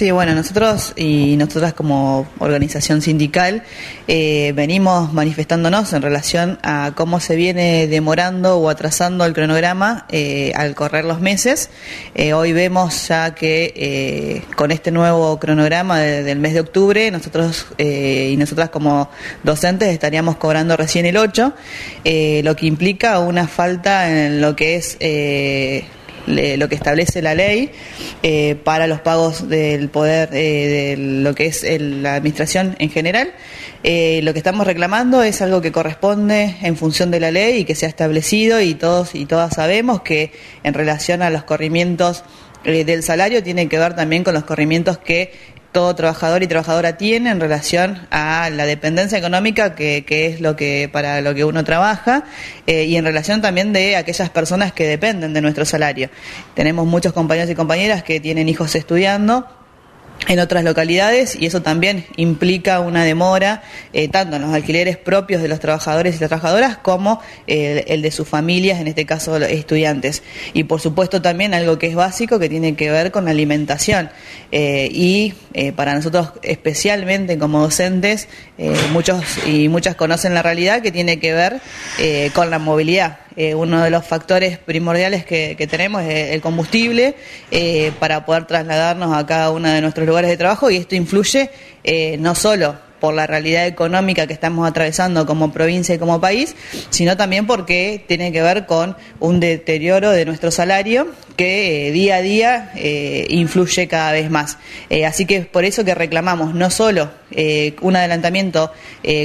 Sí, bueno, nosotros y nosotras como organización sindical eh, venimos manifestándonos en relación a cómo se viene demorando o atrasando el cronograma eh, al correr los meses. Eh, hoy vemos ya que con este nuevo cronograma del mes de octubre, nosotros y nosotras como docentes estaríamos cobrando recién el 8, lo que implica una falta en lo que es lo que establece la ley eh, para los pagos del poder eh, de lo que es la administración en general. Eh, lo que estamos reclamando es algo que corresponde en función de la ley y que se ha establecido y todos y todas sabemos que en relación a los corrimientos del salario tiene que ver también con los corrimientos que todo trabajador y trabajadora tiene en relación a la dependencia económica que, es lo que para lo que uno trabaja eh, y en relación también de aquellas personas que dependen de nuestro salario. Tenemos muchos compañeros y compañeras que tienen hijos estudiando en otras localidades y eso también implica una demora eh, tanto en los alquileres propios de los trabajadores y las trabajadoras como eh, el de sus familias, en este caso estudiantes. Y por supuesto también algo que es básico que tiene que ver con la alimentación. Eh, y para nosotros especialmente como docentes, muchos y muchas conocen la realidad que tiene que ver con la movilidad. Eh, uno de los factores primordiales que, tenemos es el combustible eh, para poder trasladarnos a cada uno de nuestros lugares de trabajo y esto influye eh, no solo por la realidad económica que estamos atravesando como provincia y como país, sino también porque tiene que ver con un deterioro de nuestro salario que eh, día a día eh, influye cada vez más. Eh, así que es por eso que reclamamos no solo un adelantamiento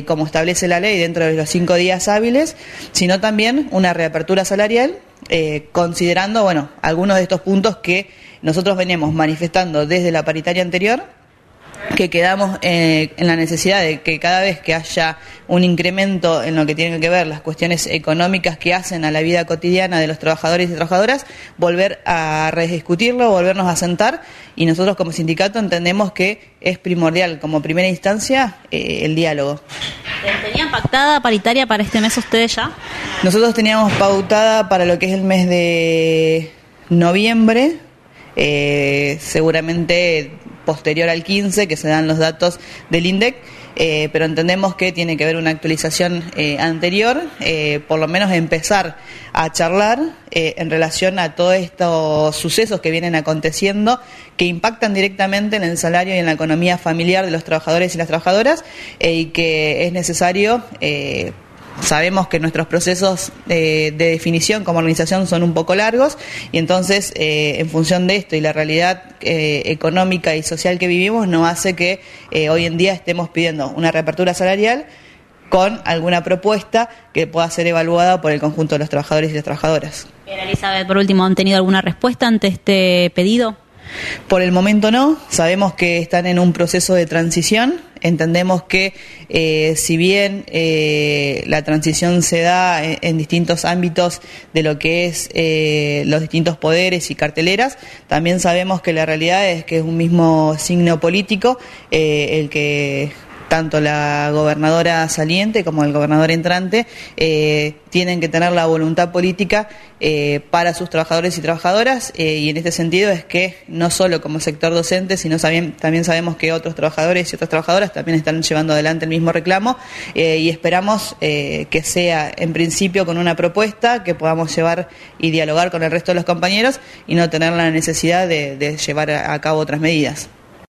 como establece la ley dentro de los cinco días hábiles, sino también una reapertura salarial, considerando bueno algunos de estos puntos que nosotros venimos manifestando desde la paritaria anterior que quedamos eh, en la necesidad de que cada vez que haya un incremento en lo que tiene que ver las cuestiones económicas que hacen a la vida cotidiana de los trabajadores y trabajadoras, volver a rediscutirlo, volvernos a sentar y nosotros como sindicato entendemos que es primordial como primera instancia eh, el diálogo. ¿Tenían pactada paritaria para este mes ustedes ya? Nosotros teníamos pautada para lo que es el mes de noviembre, eh, seguramente posterior al 15, que se dan los datos del INDEC, eh, pero entendemos que tiene que haber una actualización eh, anterior, eh, por lo menos empezar a charlar en relación a todos estos sucesos que vienen aconteciendo, que impactan directamente en el salario y en la economía familiar de los trabajadores y las trabajadoras, y que es necesario Sabemos que nuestros procesos de, definición como organización son un poco largos y entonces eh, en función de esto y la realidad eh, económica y social que vivimos nos hace que eh, hoy en día estemos pidiendo una reapertura salarial con alguna propuesta que pueda ser evaluada por el conjunto de los trabajadores y las trabajadoras. Elizabeth, por último, ¿han tenido alguna respuesta ante este pedido? Por el momento no, sabemos que están en un proceso de transición, entendemos que eh, si bien eh, la transición se da en, distintos ámbitos de lo que es eh, los distintos poderes y carteleras, también sabemos que la realidad es que es un mismo signo político el que tanto la gobernadora saliente como el gobernador entrante eh, tienen que tener la voluntad política eh, para sus trabajadores y trabajadoras eh, y en este sentido es que no solo como sector docente, sino también, sabemos que otros trabajadores y otras trabajadoras también están llevando adelante el mismo reclamo y esperamos que sea en principio con una propuesta que podamos llevar y dialogar con el resto de los compañeros y no tener la necesidad de llevar a cabo otras medidas.